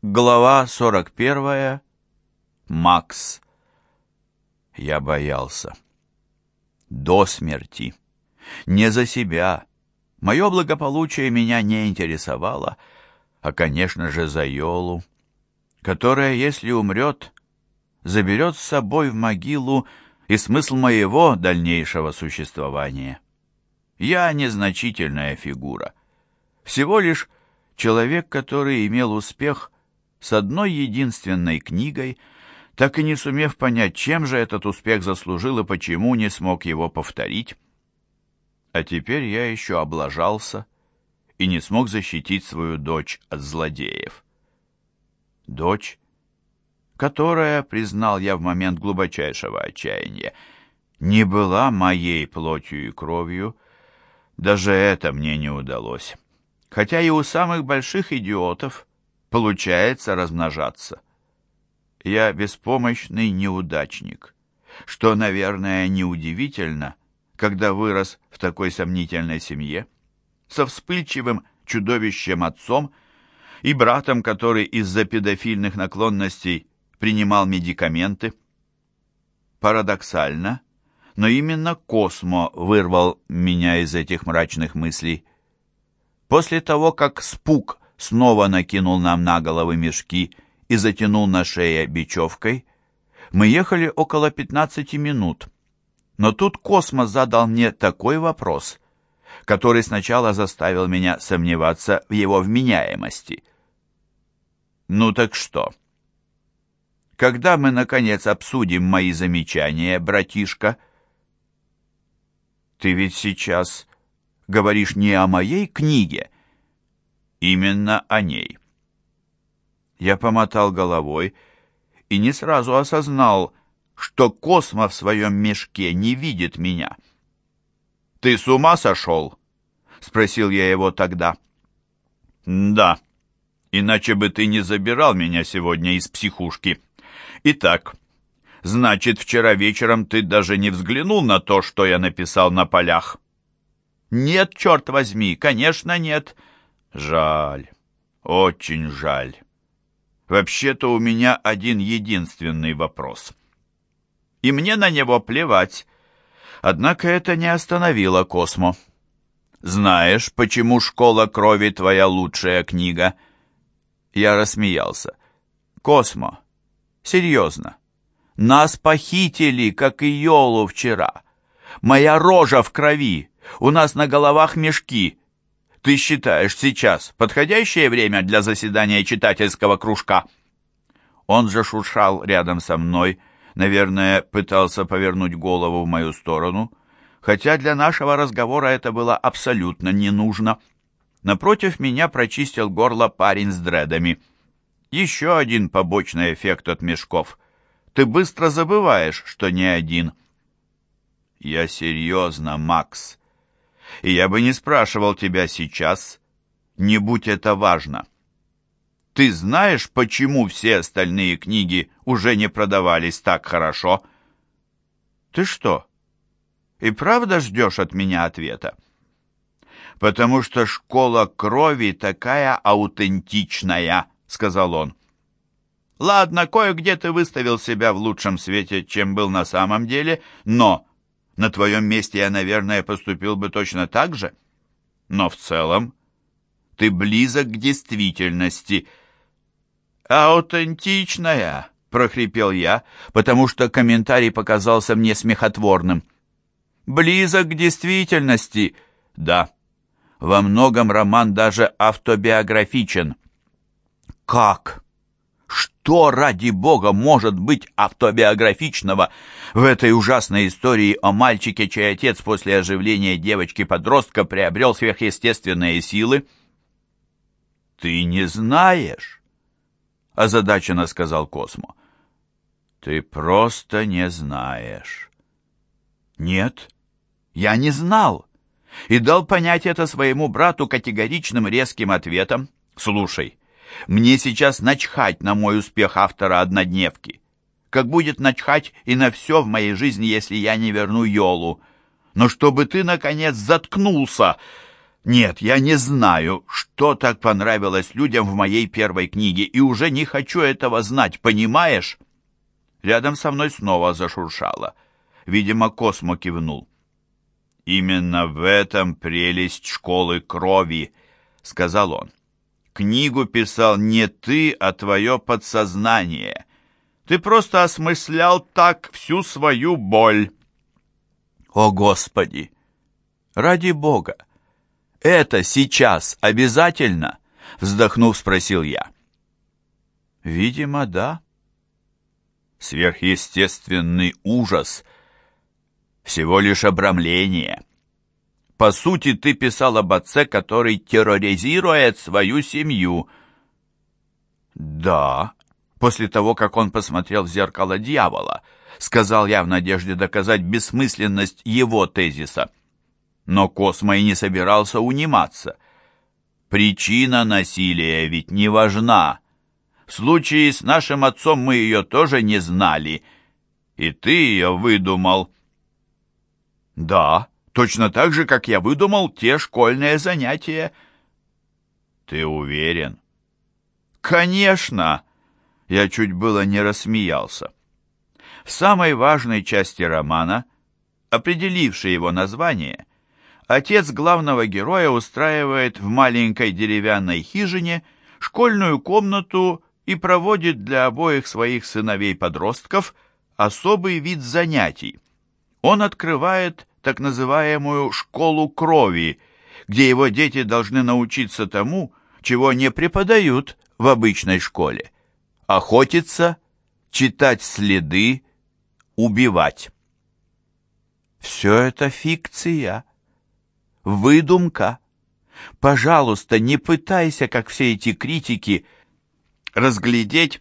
Глава 41. Макс. Я боялся. До смерти. Не за себя. Мое благополучие меня не интересовало, а, конечно же, за Йолу, которая, если умрет, заберет с собой в могилу и смысл моего дальнейшего существования. Я незначительная фигура. Всего лишь человек, который имел успех с одной единственной книгой, так и не сумев понять, чем же этот успех заслужил и почему не смог его повторить. А теперь я еще облажался и не смог защитить свою дочь от злодеев. Дочь, которая, признал я в момент глубочайшего отчаяния, не была моей плотью и кровью, даже это мне не удалось. Хотя и у самых больших идиотов получается размножаться. Я беспомощный неудачник, что, наверное, неудивительно, когда вырос в такой сомнительной семье, со вспыльчивым чудовищем отцом и братом, который из-за педофильных наклонностей принимал медикаменты. Парадоксально, но именно Космо вырвал меня из этих мрачных мыслей. После того, как Спук снова накинул нам на головы мешки и затянул на шее бечевкой, мы ехали около 15 минут. Но тут Космо задал мне такой вопрос, который сначала заставил меня сомневаться в его вменяемости. «Ну так что?» «Когда мы, наконец, обсудим мои замечания, братишка?» «Ты ведь сейчас говоришь не о моей книге?» Именно о ней. Я помотал головой и не сразу осознал, что Космо в своем мешке не видит меня. «Ты с ума сошел?» — спросил я его тогда. «Да, иначе бы ты не забирал меня сегодня из психушки. Итак, значит, вчера вечером ты даже не взглянул на то, что я написал на полях?» «Нет, черт возьми, конечно, нет», Жаль, очень жаль. Вообще-то у меня один единственный вопрос. И мне на него плевать. Однако это не остановило Космо. Знаешь, почему «Школа крови» твоя лучшая книга? Я рассмеялся. Космо, серьезно. Нас похитили, как и Йолу вчера. Моя рожа в крови. У нас на головах мешки. Ты считаешь сейчас подходящее время для заседания читательского кружка?» Он же шуршал рядом со мной, наверное, пытался повернуть голову в мою сторону, хотя для нашего разговора это было абсолютно не нужно. Напротив меня прочистил горло парень с дредами. Еще один побочный эффект от мешков. Ты быстро забываешь, что не один. Я серьезно, Макс и я бы не спрашивал тебя сейчас, не будь это важно. Ты знаешь, почему все остальные книги уже не продавались так хорошо? Ты что, и правда ждешь от меня ответа? Потому что школа крови такая аутентичная, сказал он. Ладно, кое-где ты выставил себя в лучшем свете, чем был на самом деле, но на твоем месте я, наверное, поступил бы точно так же. Но в целом ты близок к действительности. «Аутентичная!» — прохрипел я, потому что комментарий показался мне смехотворным. «Близок к действительности!» «Да, во многом роман даже автобиографичен». «Как?» Что, ради бога, может быть автобиографичного в этой ужасной истории о мальчике, чей отец после оживления девочки-подростка приобрел сверхъестественные силы? «Ты не знаешь», — озадаченно сказал Космо. «Ты просто не знаешь». «Нет, я не знал» и дал понять это своему брату категоричным резким ответом. «Слушай, мне сейчас начхать на мой успех автора однодневки. Как будет начхать и на все в моей жизни, если я не верну Йолу. Но чтобы ты, наконец, заткнулся. Нет, я не знаю, что так понравилось людям в моей первой книге, и уже не хочу этого знать, понимаешь? Рядом со мной снова зашуршало. Видимо, Космо кивнул. «Именно в этом прелесть школы крови», — сказал он. «Книгу писал не ты, а твое подсознание. Ты просто осмыслял так всю свою боль». «О, Господи! Ради Бога! Это сейчас обязательно?» Вздохнув, спросил я. «Видимо, да». Сверхъестественный ужас — всего лишь обрамление. По сути, ты писал об отце, который терроризирует свою семью. Да, после того, как он посмотрел в зеркало дьявола, сказал я в надежде доказать бессмысленность его тезиса. Но Космо и не собирался униматься. Причина насилия ведь не важна. В случае с нашим отцом мы ее тоже не знали, и ты ее выдумал. Да, точно так же, как я выдумал те школьные занятия. Ты уверен? Конечно! Я чуть было не рассмеялся. В самой важной части романа, определившей его название, отец главного героя устраивает в маленькой деревянной хижине школьную комнату и проводит для обоих своих сыновей-подростков особый вид занятий. Он открывает так называемую «школу крови», где его дети должны научиться тому, чего не преподают в обычной школе. Охотиться, читать следы, убивать. Все это фикция, выдумка. Пожалуйста, не пытайся, как все эти критики, разглядеть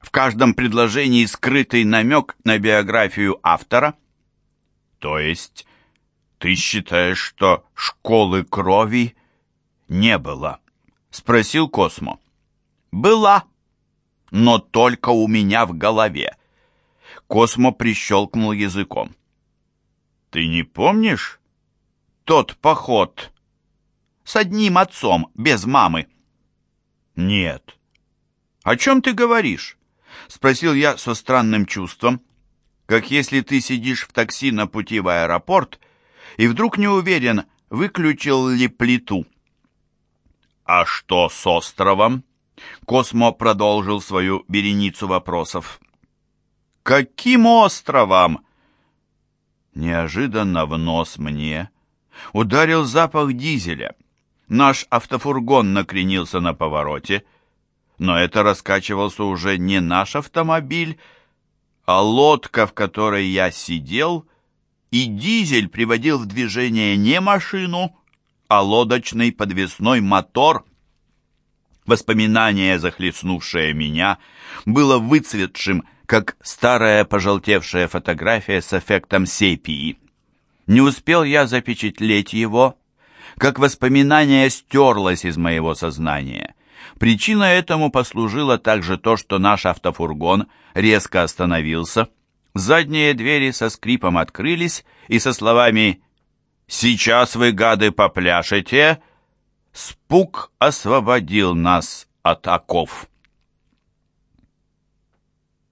в каждом предложении скрытый намек на биографию автора – то есть ты считаешь, что школы крови не было? Спросил Космо. Была, но только у меня в голове. Космо прищелкнул языком. Ты не помнишь тот поход с одним отцом, без мамы? Нет. О чем ты говоришь? Спросил я со странным чувством, как если ты сидишь в такси на пути в аэропорт и вдруг не уверен, выключил ли плиту. «А что с островом?» Космо продолжил свою береницу вопросов. «Каким островом?» Неожиданно в нос мне ударил запах дизеля. Наш автофургон накренился на повороте, но это раскачивался уже не наш автомобиль, а лодка, в которой я сидел, и дизель приводил в движение не машину, а лодочный подвесной мотор. Воспоминание, захлестнувшее меня, было выцветшим, как старая пожелтевшая фотография с эффектом сепии. Не успел я запечатлеть его, как воспоминание стерлось из моего сознания — Причиной этому послужило также то, что наш автофургон резко остановился, задние двери со скрипом открылись, и со словами «Сейчас вы, гады, попляшете!» спуг освободил нас от оков.